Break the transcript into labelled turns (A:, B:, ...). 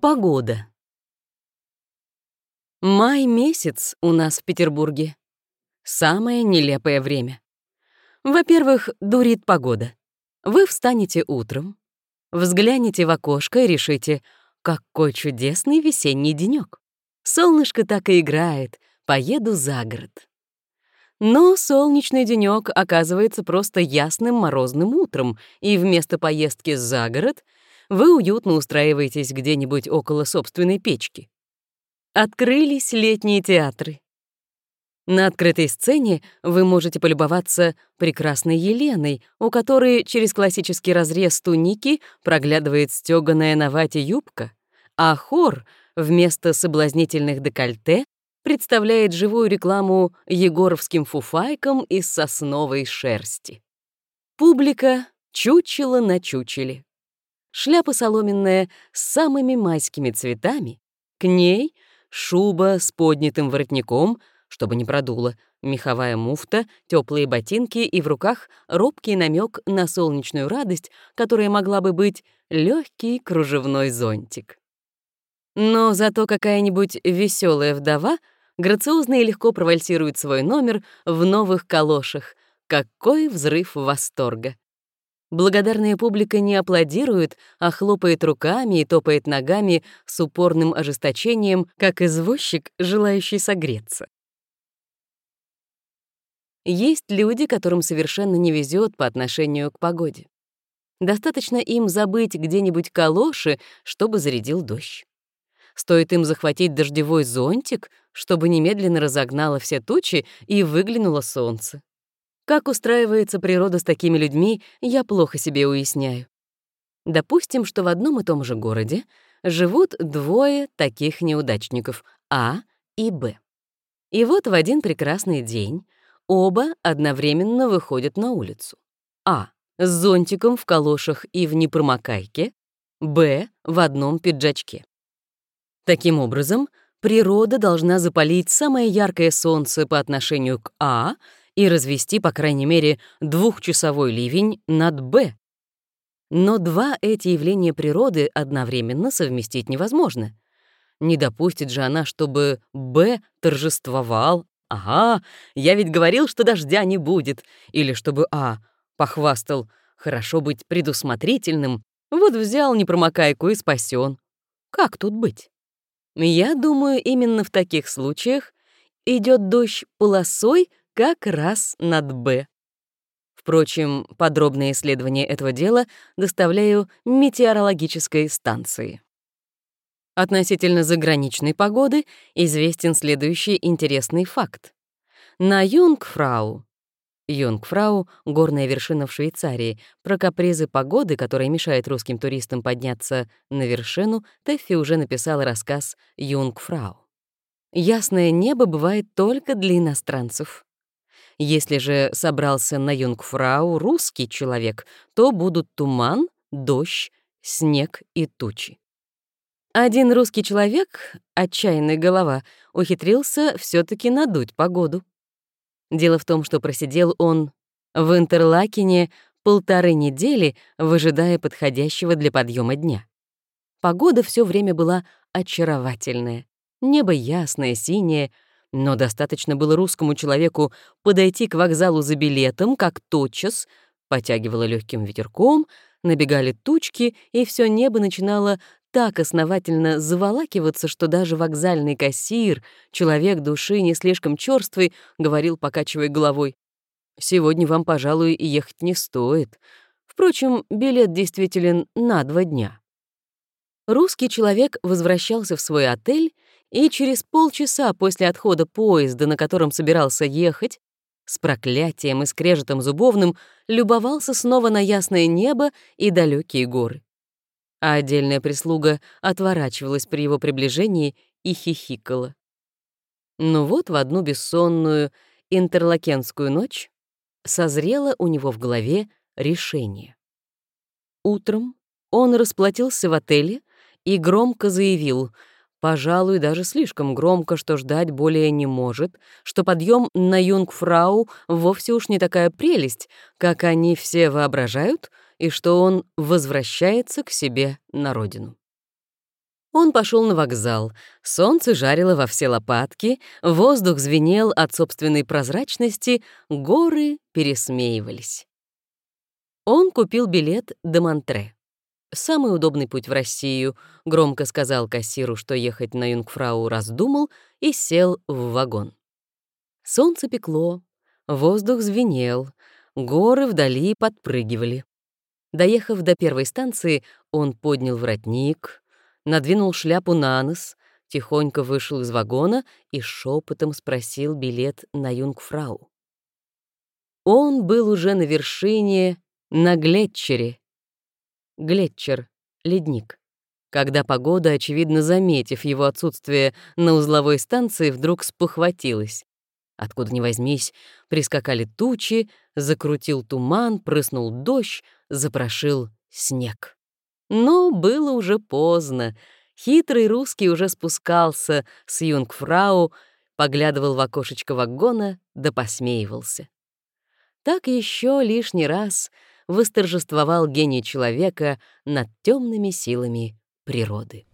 A: Погода. Май месяц у нас в Петербурге. Самое нелепое время. Во-первых, дурит погода. Вы встанете утром, взглянете в окошко и решите, какой чудесный весенний денёк. Солнышко так и играет, поеду за город. Но солнечный денёк оказывается просто ясным морозным утром, и вместо поездки за город вы уютно устраиваетесь где-нибудь около собственной печки. Открылись летние театры. На открытой сцене вы можете полюбоваться прекрасной Еленой, у которой через классический разрез туники проглядывает стёганая на вате юбка, а хор вместо соблазнительных декольте представляет живую рекламу егоровским фуфайкам из сосновой шерсти. Публика чучело на чучеле. Шляпа соломенная с самыми майскими цветами, к ней шуба с поднятым воротником — чтобы не продуло, меховая муфта, теплые ботинки и в руках робкий намек на солнечную радость, которая могла бы быть легкий кружевной зонтик. Но зато какая-нибудь веселая вдова грациозно и легко провальсирует свой номер в новых калошах. Какой взрыв восторга! Благодарная публика не аплодирует, а хлопает руками и топает ногами с упорным ожесточением, как извозчик, желающий согреться. Есть люди, которым совершенно не везет по отношению к погоде. Достаточно им забыть где-нибудь калоши, чтобы зарядил дождь. Стоит им захватить дождевой зонтик, чтобы немедленно разогнало все тучи и выглянуло солнце. Как устраивается природа с такими людьми, я плохо себе уясняю. Допустим, что в одном и том же городе живут двое таких неудачников — А и Б. И вот в один прекрасный день Оба одновременно выходят на улицу. А. С зонтиком в калошах и в непромокайке. Б. В одном пиджачке. Таким образом, природа должна запалить самое яркое солнце по отношению к А и развести, по крайней мере, двухчасовой ливень над Б. Но два эти явления природы одновременно совместить невозможно. Не допустит же она, чтобы Б торжествовал, «Ага, я ведь говорил, что дождя не будет». Или чтобы А похвастал «Хорошо быть предусмотрительным, вот взял непромокайку и спасен». Как тут быть? Я думаю, именно в таких случаях идет дождь полосой как раз над «Б». Впрочем, подробное исследование этого дела доставляю метеорологической станции. Относительно заграничной погоды известен следующий интересный факт. На Юнгфрау Юнгфрау — горная вершина в Швейцарии. Про капризы погоды, которая мешает русским туристам подняться на вершину, Теффи уже написала рассказ «Юнгфрау». Ясное небо бывает только для иностранцев. Если же собрался на Юнгфрау русский человек, то будут туман, дождь, снег и тучи. Один русский человек, отчаянный голова, ухитрился все таки надуть погоду. Дело в том, что просидел он в Интерлакене полторы недели, выжидая подходящего для подъема дня. Погода все время была очаровательная. Небо ясное, синее, но достаточно было русскому человеку подойти к вокзалу за билетом, как тотчас потягивало легким ветерком, набегали тучки, и все небо начинало так основательно заволакиваться, что даже вокзальный кассир, человек души не слишком чёрствый, говорил, покачивая головой, «Сегодня вам, пожалуй, ехать не стоит. Впрочем, билет действителен на два дня». Русский человек возвращался в свой отель и через полчаса после отхода поезда, на котором собирался ехать, с проклятием и скрежетом зубовным любовался снова на ясное небо и далекие горы а отдельная прислуга отворачивалась при его приближении и хихикала. Но вот в одну бессонную интерлакенскую ночь созрело у него в голове решение. Утром он расплатился в отеле и громко заявил, пожалуй, даже слишком громко, что ждать более не может, что подъем на Юнгфрау вовсе уж не такая прелесть, как они все воображают — и что он возвращается к себе на родину. Он пошел на вокзал. Солнце жарило во все лопатки, воздух звенел от собственной прозрачности, горы пересмеивались. Он купил билет до Монтре. «Самый удобный путь в Россию», — громко сказал кассиру, что ехать на Юнгфрау раздумал, и сел в вагон. Солнце пекло, воздух звенел, горы вдали подпрыгивали. Доехав до первой станции, он поднял воротник, надвинул шляпу на нос, тихонько вышел из вагона и шепотом спросил билет на Юнгфрау. Он был уже на вершине, на Глетчере. Глетчер — ледник. Когда погода, очевидно заметив его отсутствие на узловой станции, вдруг спохватилась. Откуда ни возьмись, прискакали тучи, закрутил туман, прыснул дождь, запрошил снег. Но было уже поздно. Хитрый русский уже спускался с юнгфрау, поглядывал в окошечко вагона да посмеивался. Так еще лишний раз восторжествовал гений человека над темными силами природы.